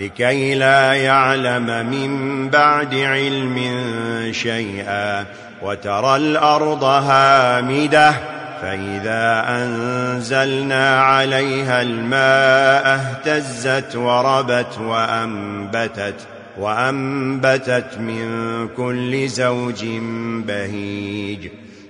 لكي لا يعلم من بعد علم شيئا وترى الأرض هامدة فإذا أنزلنا عليها الماء اهتزت وربت وأنبتت وأنبتت من كل زوج بهيج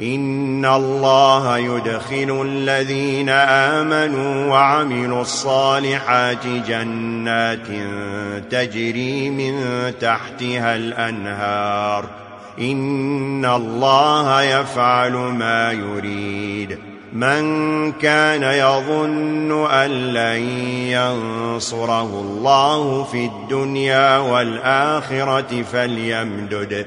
ان الله يدخل الذين امنوا وعملوا الصالحات جنات تجري من تحتها الانهار ان الله يفعل ما يريد من كان يظن ان لن ينصره الله في الدنيا والاخره فليمدد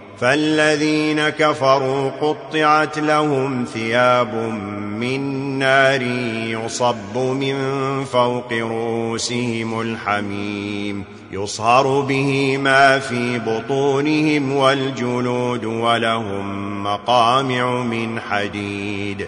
فالذين كفروا قطعت لهم ثياب من نار يصب من فوق روسهم الحميم يصهر به ما في بطونهم والجلود ولهم مقامع من حديد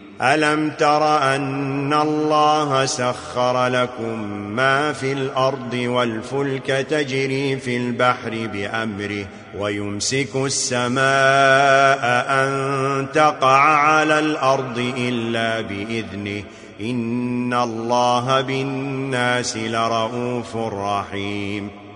ألم تر أن الله سخر لكم ما في الأرض والفلك تجري في البحر بأمره ويمسك السماء أن تقع على الأرض إلا بإذنه إن الله بالناس لَرَءُوفٌ رحيم